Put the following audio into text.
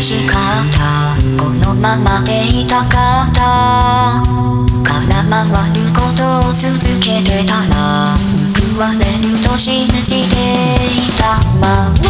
しかった。このままでいたかった。空回ることを続けてたら報われると信じていた。まま